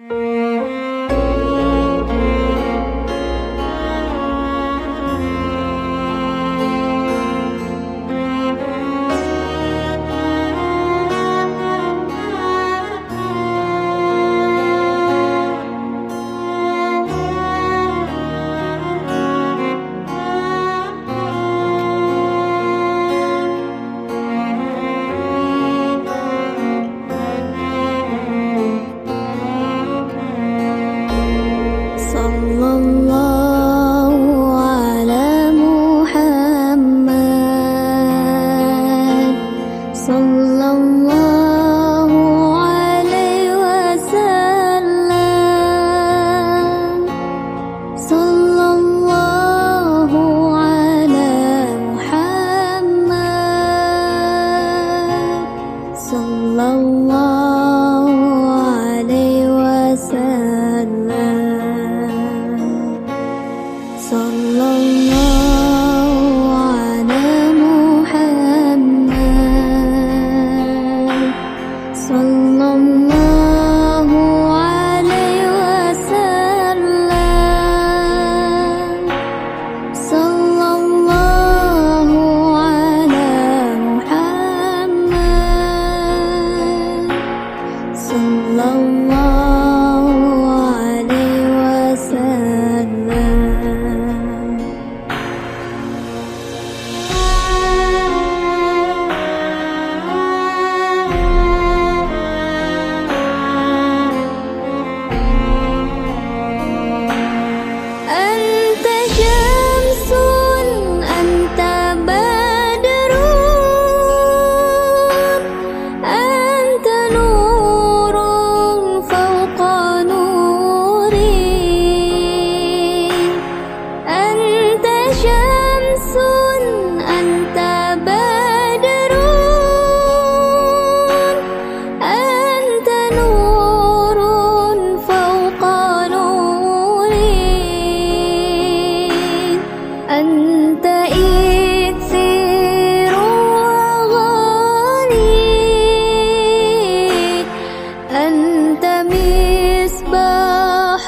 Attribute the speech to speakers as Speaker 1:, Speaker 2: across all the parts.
Speaker 1: Mm-hmm. long, long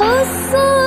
Speaker 1: 不是